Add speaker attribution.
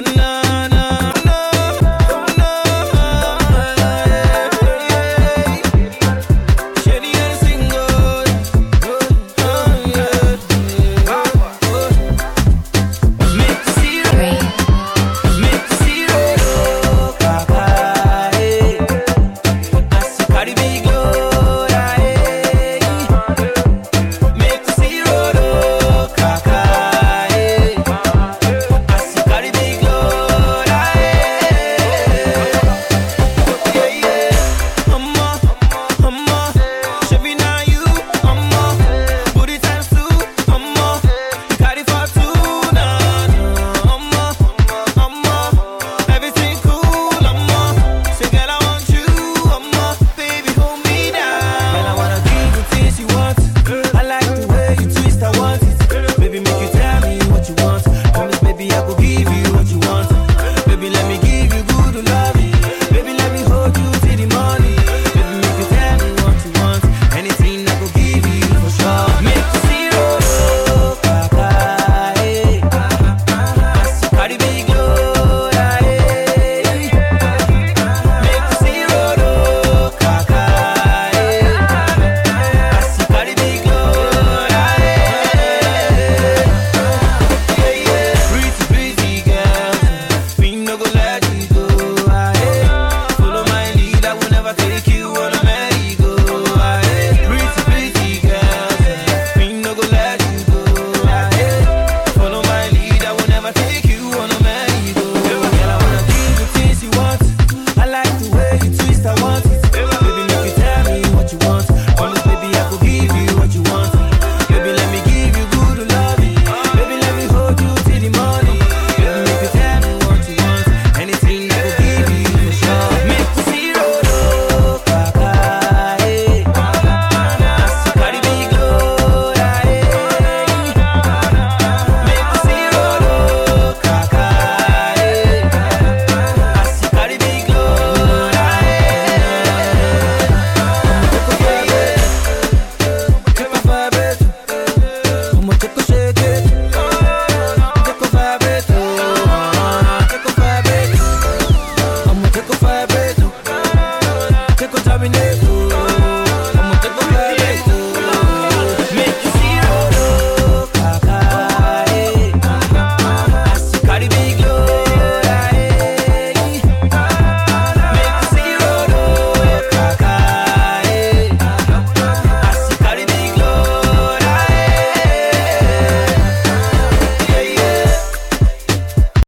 Speaker 1: nah.